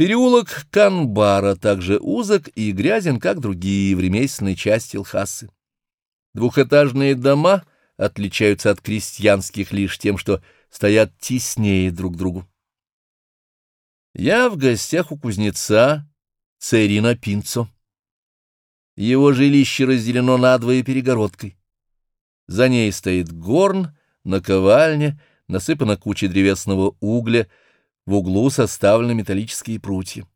Переулок Канбара также узок и грязен, как другие в ремесленной части Лхасы. Двухэтажные дома отличаются от крестьянских лишь тем, что стоят теснее друг другу. Я в гостях у кузнеца Церина Пинцо. Его жилище разделено надвое перегородкой. За ней стоит горн, наковальня, насыпана куча древесного угля, в углу составлены металлические прутья.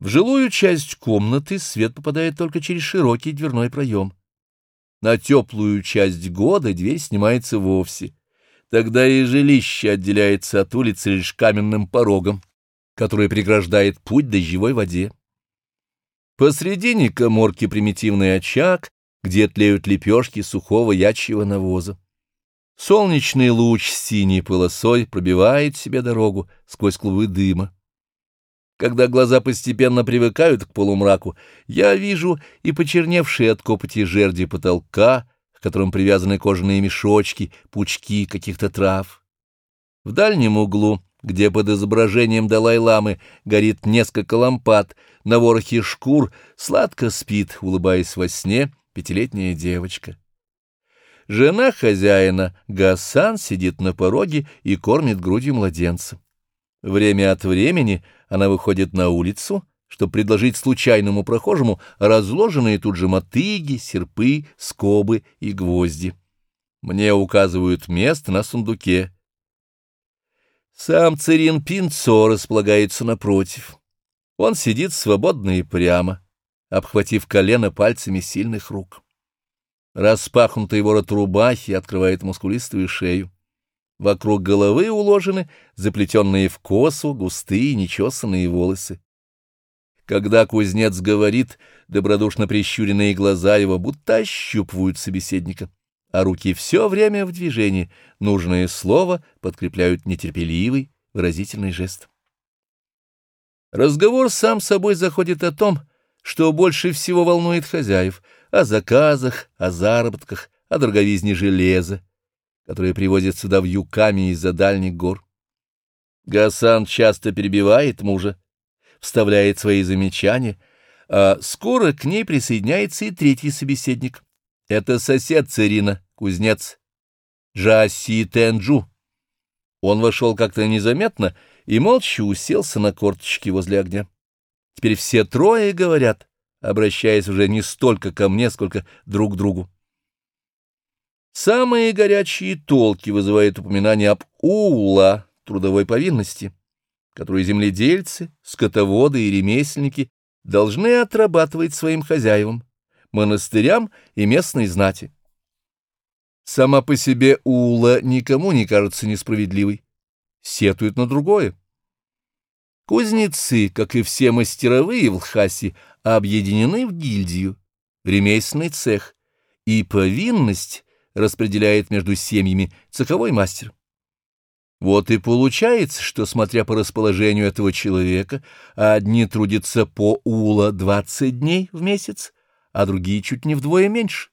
В жилую часть комнаты свет попадает только через широкий дверной проем. На теплую часть года дверь снимается вовсе. Тогда и жилище отделяется от улицы лишь каменным порогом, который преграждает путь дождевой воде. Посредине коморки примитивный очаг, где тлеют лепешки сухого ячьего навоза. Солнечный луч с синей полосой пробивает себе дорогу сквозь клубы дыма. Когда глаза постепенно привыкают к полумраку, я вижу и почерневшие от копоти жерди потолка, к которым привязаны кожаные мешочки, пучки каких-то трав. В дальнем углу, где под изображением Далай-ламы горит несколько лампад, на ворохе шкур сладко спит, улыбаясь во сне, пятилетняя девочка. Жена хозяина, Гасан, сидит на пороге и кормит грудью младенца. Время от времени она выходит на улицу, чтобы предложить случайному прохожему разложенные тут же мотыги, серпы, скобы и гвозди. Мне указывают место на сундуке. Сам Цирин Пинцо располагается напротив. Он сидит свободно и прямо, обхватив колено пальцами сильных рук. Распахнутый ворот рубахи открывает мускулистую шею. Вокруг головы уложены заплетенные в косу густые нечесанные волосы. Когда кузнец говорит, добродушно прищуренные глаза его будто ощупывают собеседника, а руки все время в движении, нужное слово подкрепляют нетерпеливый, выразительный жест. Разговор сам собой заходит о том, что больше всего волнует хозяев — о заказах, о заработках, о дороговизне железа, которое привозят сюда вьюками из-за дальних гор. Гасан часто перебивает мужа, вставляет свои замечания, а скоро к ней присоединяется и третий собеседник. Это сосед Церина, кузнец Джаси Тенджу. Он вошел как-то незаметно и молча уселся на корточки возле огня. Теперь все трое говорят, обращаясь уже не столько ко мне, сколько друг к другу. Самые горячие толки вызывают упоминание об уула, трудовой повинности, которую земледельцы, скотоводы и ремесленники должны отрабатывать своим хозяевам, монастырям и местной знати. Сама по себе ула никому не кажется несправедливой, сетует на другое. Кузнецы, как и все мастеровые в Лхасе, объединены в гильдию, ремесленный цех, и повинность распределяет между семьями цеховой мастер. Вот и получается, что, смотря по расположению этого человека, одни трудятся по ула 20 дней в месяц, а другие чуть не вдвое меньше.